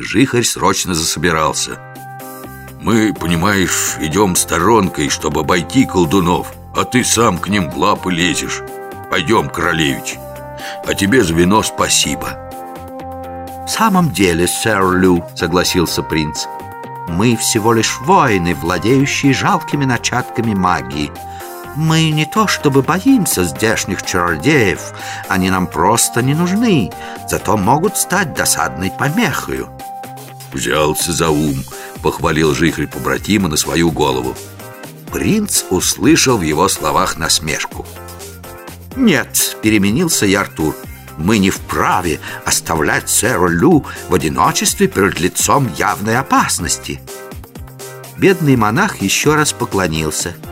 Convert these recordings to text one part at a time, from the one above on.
Жихарь срочно засобирался. Мы, понимаешь, идем сторонкой, чтобы обойти колдунов А ты сам к ним в лапы лезешь. Пойдем, королевич. А тебе за вино спасибо «В самом деле, сэр Лю», — согласился принц «Мы всего лишь воины, владеющие жалкими начатками магии. Мы не то чтобы боимся здешних чародеев Они нам просто не нужны Зато могут стать досадной помехою Взялся за ум Похвалил жихрь побратима на свою голову Принц услышал в его словах насмешку «Нет», — переменился и Артур «Мы не вправе оставлять сэра Лю в одиночестве перед лицом явной опасности». Бедный монах еще раз поклонился —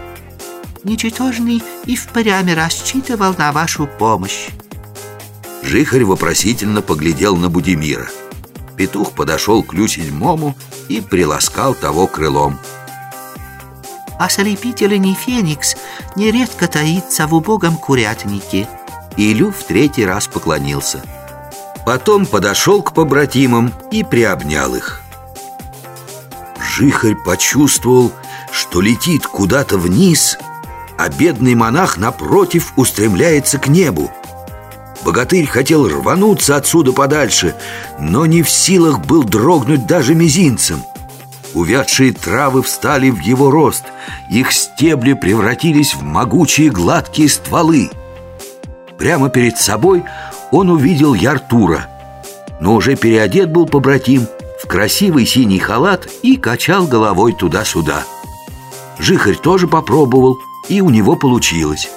ничтожный и впрямь рассчитывал на вашу помощь. Жихарь вопросительно поглядел на Будимира. Петух подошел к Лю седьмому и приласкал того крылом. Ослепительный феникс нередко таится в убогом курятнике. И Лю в третий раз поклонился. Потом подошел к побратимам и приобнял их. Жихарь почувствовал, что летит куда-то вниз а бедный монах, напротив, устремляется к небу. Богатырь хотел рвануться отсюда подальше, но не в силах был дрогнуть даже мизинцем. Увядшие травы встали в его рост, их стебли превратились в могучие гладкие стволы. Прямо перед собой он увидел Яртура, но уже переодет был побратим в красивый синий халат и качал головой туда-сюда. Жихарь тоже попробовал, и у него получилось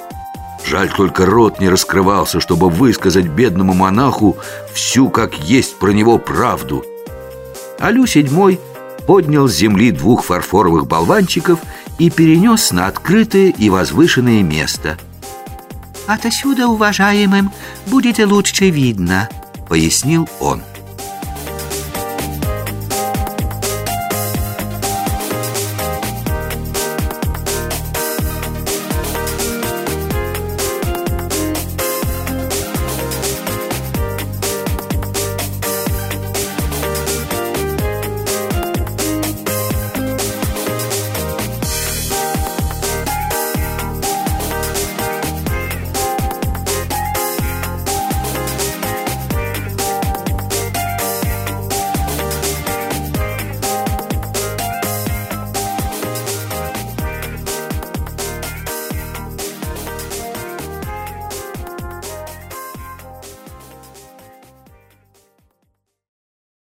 Жаль, только рот не раскрывался, чтобы высказать бедному монаху всю, как есть про него правду. Алю седьмой поднял с земли двух фарфоровых болванчиков и перенес на открытое и возвышенное место. «Отсюда, уважаемым, будет лучше видно», — пояснил он